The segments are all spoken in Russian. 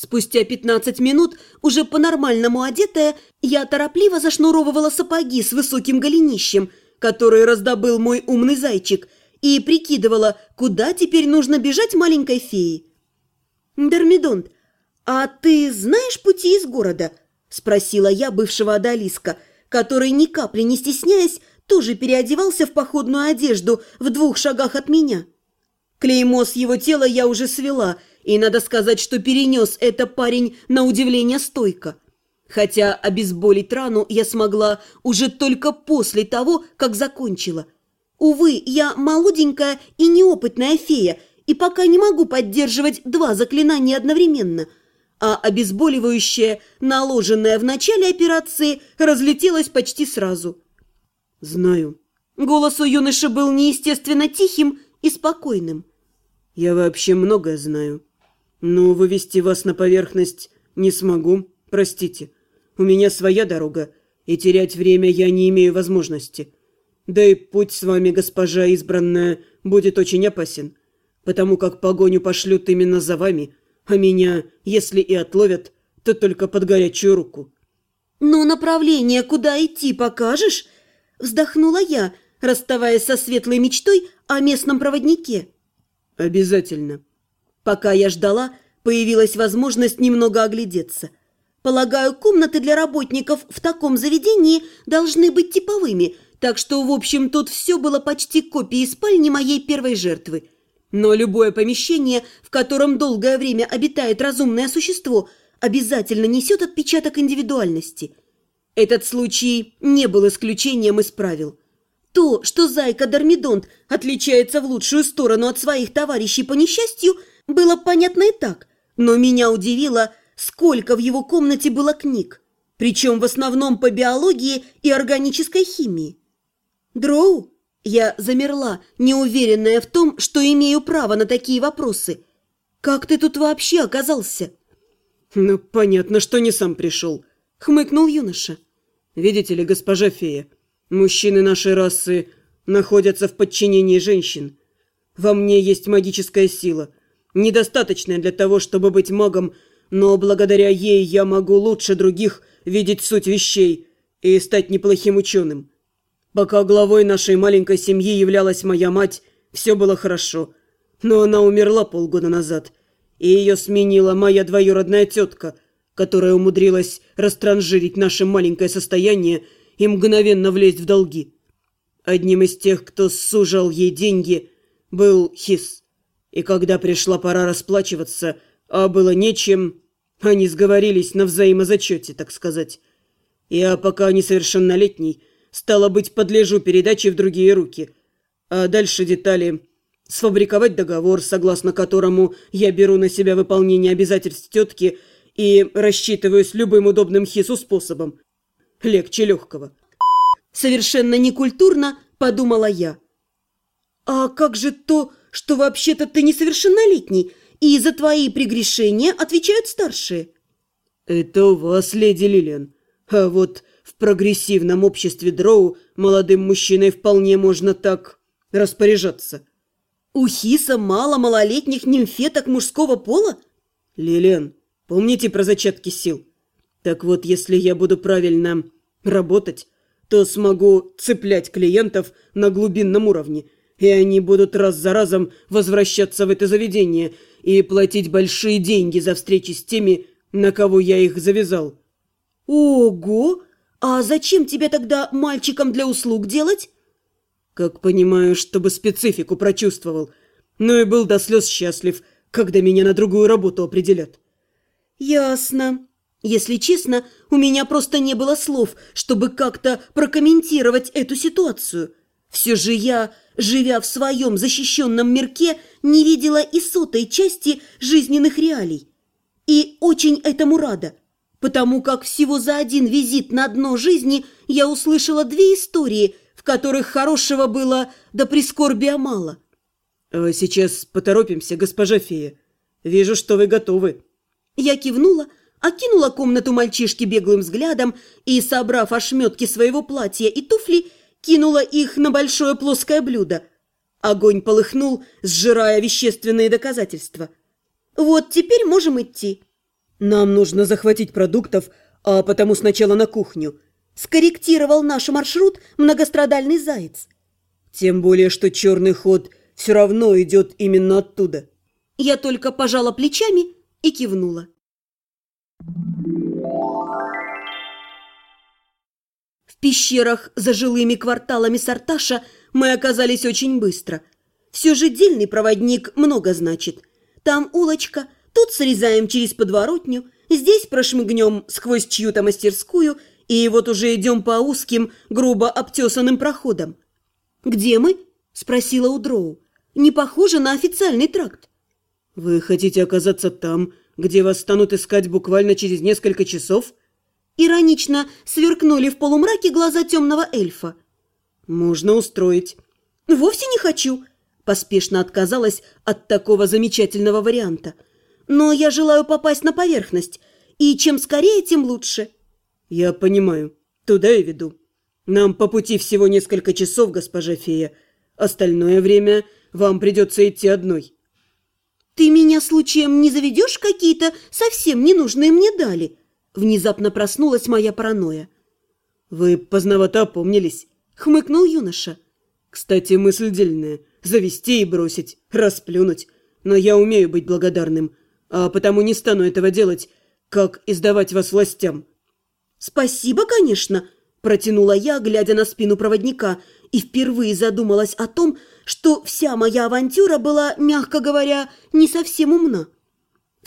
Спустя 15 минут, уже по-нормальному одетая, я торопливо зашнуровывала сапоги с высоким голенищем, которые раздобыл мой умный зайчик, и прикидывала, куда теперь нужно бежать маленькой феи. «Дормидонт, а ты знаешь пути из города?» – спросила я бывшего Адалиска, который, ни капли не стесняясь, тоже переодевался в походную одежду в двух шагах от меня. Клеймо с его тела я уже свела – и надо сказать, что перенес это парень на удивление стойко. Хотя обезболить рану я смогла уже только после того, как закончила. Увы, я молоденькая и неопытная фея, и пока не могу поддерживать два заклинания одновременно. А обезболивающее, наложенное в начале операции, разлетелось почти сразу. «Знаю». Голос у юноши был неестественно тихим и спокойным. «Я вообще многое знаю. Но вывести вас на поверхность не смогу, простите. У меня своя дорога, и терять время я не имею возможности. Да и путь с вами, госпожа избранная, будет очень опасен, потому как погоню пошлют именно за вами, а меня, если и отловят, то только под горячую руку». «Ну, направление, куда идти, покажешь?» Вздохнула я, расставаясь со светлой мечтой о местном проводнике. «Обязательно», Пока я ждала, появилась возможность немного оглядеться. Полагаю, комнаты для работников в таком заведении должны быть типовыми, так что, в общем, тут все было почти копией спальни моей первой жертвы. Но любое помещение, в котором долгое время обитает разумное существо, обязательно несет отпечаток индивидуальности. Этот случай не был исключением из правил. То, что зайка Дормидонт отличается в лучшую сторону от своих товарищей по несчастью – было понятно и так, но меня удивило, сколько в его комнате было книг, причем в основном по биологии и органической химии. «Дроу?» Я замерла, неуверенная в том, что имею право на такие вопросы. «Как ты тут вообще оказался?» «Ну, понятно, что не сам пришел», — хмыкнул юноша. «Видите ли, госпожа фея, мужчины нашей расы находятся в подчинении женщин. Во мне есть магическая сила, недостаточная для того, чтобы быть магом, но благодаря ей я могу лучше других видеть суть вещей и стать неплохим ученым. Пока главой нашей маленькой семьи являлась моя мать, все было хорошо, но она умерла полгода назад, и ее сменила моя двоюродная тетка, которая умудрилась растранжирить наше маленькое состояние и мгновенно влезть в долги. Одним из тех, кто сужал ей деньги, был Хис. И когда пришла пора расплачиваться, а было нечем, они сговорились на взаимозачете, так сказать. Я пока несовершеннолетний, стало быть, подлежу передаче в другие руки. А дальше детали. Сфабриковать договор, согласно которому я беру на себя выполнение обязательств тетки и рассчитываюсь любым удобным хису способом. Легче легкого. Совершенно некультурно, подумала я. А как же то, что вообще-то ты несовершеннолетний, и за твои прегрешения отвечают старшие». «Это у вас, леди Лилиан. А вот в прогрессивном обществе Дроу молодым мужчиной вполне можно так распоряжаться». «У Хиса мало малолетних нимфеток мужского пола?» «Лилиан, помните про зачатки сил? Так вот, если я буду правильно работать, то смогу цеплять клиентов на глубинном уровне – и они будут раз за разом возвращаться в это заведение и платить большие деньги за встречи с теми, на кого я их завязал. Ого! А зачем тебе тогда мальчиком для услуг делать? Как понимаю, чтобы специфику прочувствовал. Но и был до слез счастлив, когда меня на другую работу определят. Ясно. Если честно, у меня просто не было слов, чтобы как-то прокомментировать эту ситуацию. Все же я живя в своем защищенном мирке, не видела и сотой части жизненных реалий. И очень этому рада, потому как всего за один визит на дно жизни я услышала две истории, в которых хорошего было до прискорбия мало. А «Сейчас поторопимся, госпожа фея. Вижу, что вы готовы». Я кивнула, окинула комнату мальчишки беглым взглядом и, собрав ошметки своего платья и туфли, кинула их на большое плоское блюдо. Огонь полыхнул, сжирая вещественные доказательства. «Вот теперь можем идти». Нам нужно захватить продуктов, а потому сначала на кухню. Скорректировал наш маршрут многострадальный заяц. Тем более, что черный ход все равно идет именно оттуда. Я только пожала плечами и кивнула. В пещерах за жилыми кварталами Сарташа мы оказались очень быстро. Все же дельный проводник много значит. Там улочка, тут срезаем через подворотню, здесь прошмыгнем сквозь чью-то мастерскую, и вот уже идем по узким, грубо обтесанным проходам. «Где мы?» – спросила у Дроу. «Не похоже на официальный тракт». «Вы хотите оказаться там, где вас станут искать буквально через несколько часов?» Иронично сверкнули в полумраке глаза темного эльфа. «Можно устроить». «Вовсе не хочу», – поспешно отказалась от такого замечательного варианта. «Но я желаю попасть на поверхность, и чем скорее, тем лучше». «Я понимаю. Туда и веду. Нам по пути всего несколько часов, госпожа фея. Остальное время вам придется идти одной». «Ты меня случаем не заведешь какие-то совсем ненужные мне дали?» Внезапно проснулась моя паранойя. «Вы поздновато опомнились», — хмыкнул юноша. «Кстати, мысль дельная. Завести и бросить, расплюнуть. Но я умею быть благодарным, а потому не стану этого делать, как издавать вас властям». «Спасибо, конечно», — протянула я, глядя на спину проводника, и впервые задумалась о том, что вся моя авантюра была, мягко говоря, не совсем умна.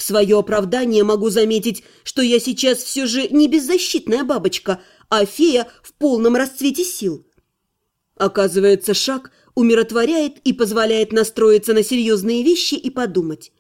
В свое оправдание могу заметить, что я сейчас все же не беззащитная бабочка, а фея в полном расцвете сил. Оказывается, шаг умиротворяет и позволяет настроиться на серьезные вещи и подумать.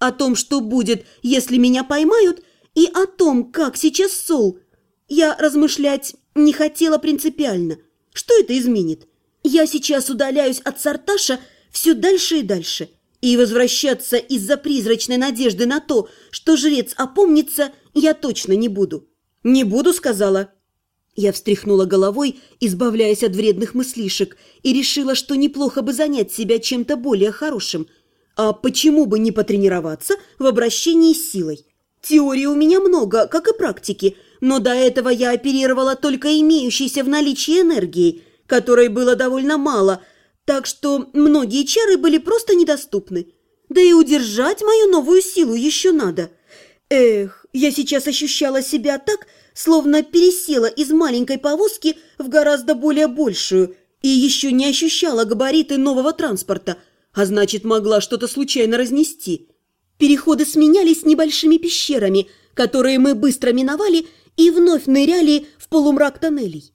О том, что будет, если меня поймают, и о том, как сейчас Сол, я размышлять не хотела принципиально. Что это изменит? Я сейчас удаляюсь от Сарташа все дальше и дальше. И возвращаться из-за призрачной надежды на то, что жрец опомнится, я точно не буду. «Не буду», — сказала. Я встряхнула головой, избавляясь от вредных мыслишек, и решила, что неплохо бы занять себя чем-то более хорошим. А почему бы не потренироваться в обращении с силой? Теории у меня много, как и практики, но до этого я оперировала только имеющейся в наличии энергией, которой было довольно мало, так что многие чары были просто недоступны. Да и удержать мою новую силу еще надо. Эх, я сейчас ощущала себя так, словно пересела из маленькой повозки в гораздо более большую и еще не ощущала габариты нового транспорта, а значит, могла что-то случайно разнести. Переходы сменялись небольшими пещерами, которые мы быстро миновали и вновь ныряли в полумрак тоннелей.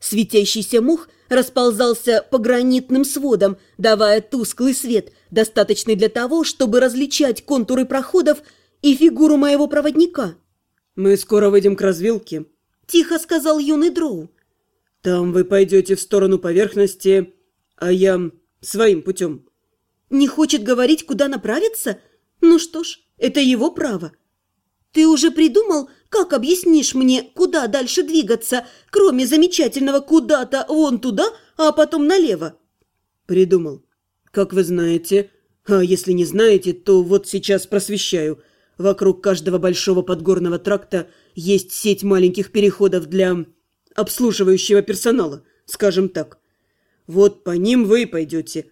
Светящийся мух расползался по гранитным сводам, давая тусклый свет, достаточный для того, чтобы различать контуры проходов и фигуру моего проводника. «Мы скоро выйдем к развилке», – тихо сказал юный дроу. «Там вы пойдете в сторону поверхности, а я своим путем». «Не хочет говорить, куда направиться? Ну что ж, это его право». «Ты уже придумал, как объяснишь мне, куда дальше двигаться, кроме замечательного куда-то вон туда, а потом налево?» «Придумал. Как вы знаете, а если не знаете, то вот сейчас просвещаю. Вокруг каждого большого подгорного тракта есть сеть маленьких переходов для обслуживающего персонала, скажем так. Вот по ним вы и пойдете».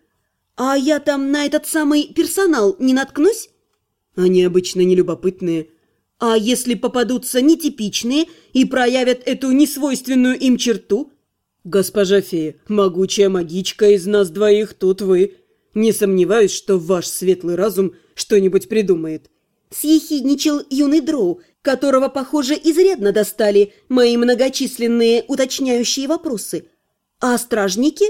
«А я там на этот самый персонал не наткнусь?» «Они обычно нелюбопытные». А если попадутся нетипичные и проявят эту несвойственную им черту? Госпожа фея, могучая магичка из нас двоих, тут вы. Не сомневаюсь, что ваш светлый разум что-нибудь придумает. Съехидничал юный дроу, которого, похоже, изрядно достали мои многочисленные уточняющие вопросы. А стражники?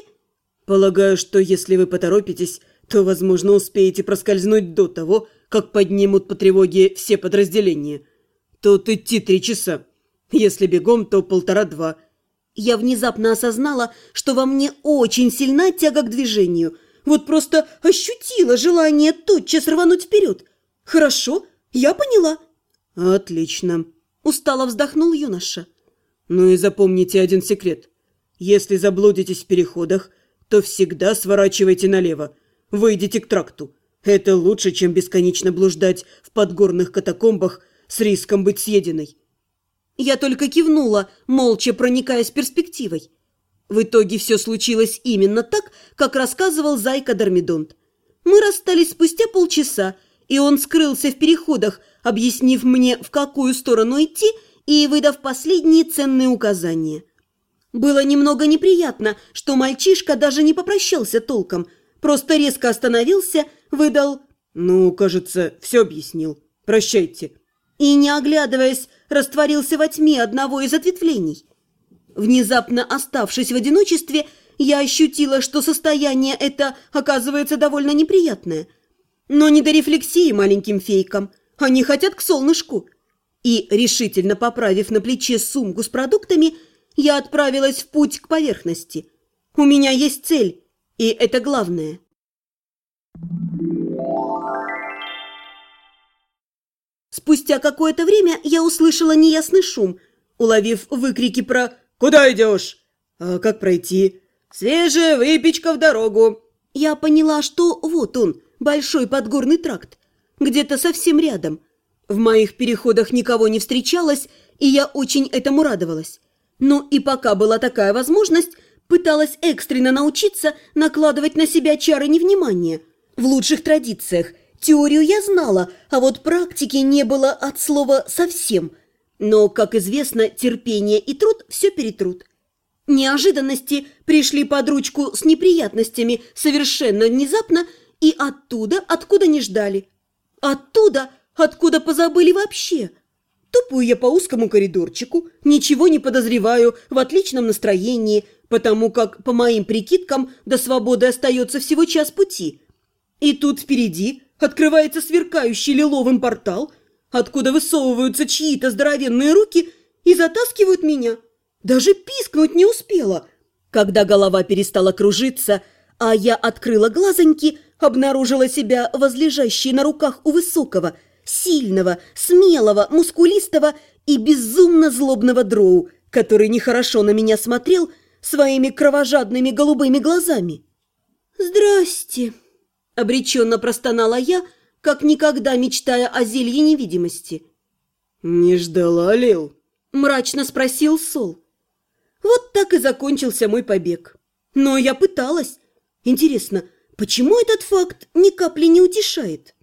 Полагаю, что если вы поторопитесь, то, возможно, успеете проскользнуть до того, как поднимут по тревоге все подразделения. Тут идти три часа. Если бегом, то полтора-два. Я внезапно осознала, что во мне очень сильна тяга к движению. Вот просто ощутила желание тотчас рвануть вперед. Хорошо, я поняла. Отлично. Устало вздохнул юноша. Ну и запомните один секрет. Если заблудитесь в переходах, то всегда сворачивайте налево. Выйдите к тракту. Это лучше, чем бесконечно блуждать в подгорных катакомбах с риском быть съеденной. Я только кивнула, молча проникаясь перспективой. В итоге все случилось именно так, как рассказывал Зайка Дормидонт. Мы расстались спустя полчаса, и он скрылся в переходах, объяснив мне, в какую сторону идти, и выдав последние ценные указания. Было немного неприятно, что мальчишка даже не попрощался толком, просто резко остановился, выдал «Ну, кажется, все объяснил. Прощайте». И, не оглядываясь, растворился во тьме одного из ответвлений. Внезапно оставшись в одиночестве, я ощутила, что состояние это оказывается довольно неприятное. Но не до рефлексии маленьким фейкам. Они хотят к солнышку. И, решительно поправив на плече сумку с продуктами, я отправилась в путь к поверхности. У меня есть цель, и это главное. Спустя какое-то время я услышала неясный шум, уловив выкрики про «Куда идешь?» «А как пройти?» «Свежая выпечка в дорогу!» Я поняла, что вот он, большой подгорный тракт, где-то совсем рядом. В моих переходах никого не встречалось, и я очень этому радовалась. Но и пока была такая возможность, пыталась экстренно научиться накладывать на себя чары невнимания. В лучших традициях. Теорию я знала, а вот практики не было от слова «совсем». Но, как известно, терпение и труд все перетрут. Неожиданности пришли под ручку с неприятностями совершенно внезапно и оттуда, откуда не ждали. Оттуда, откуда позабыли вообще. Тупую я по узкому коридорчику, ничего не подозреваю, в отличном настроении, потому как, по моим прикидкам, до свободы остается всего час пути. И тут впереди открывается сверкающий лиловым портал, откуда высовываются чьи-то здоровенные руки и затаскивают меня. Даже пискнуть не успела. Когда голова перестала кружиться, а я открыла глазоньки, обнаружила себя возлежащей на руках у высокого, сильного, смелого, мускулистого и безумно злобного дроу, который нехорошо на меня смотрел своими кровожадными голубыми глазами. «Здрасте!» – обреченно простонала я, как никогда мечтая о зелье невидимости. «Не ждала, Лил?» – мрачно спросил Сол. Вот так и закончился мой побег. Но я пыталась. Интересно, почему этот факт ни капли не утешает?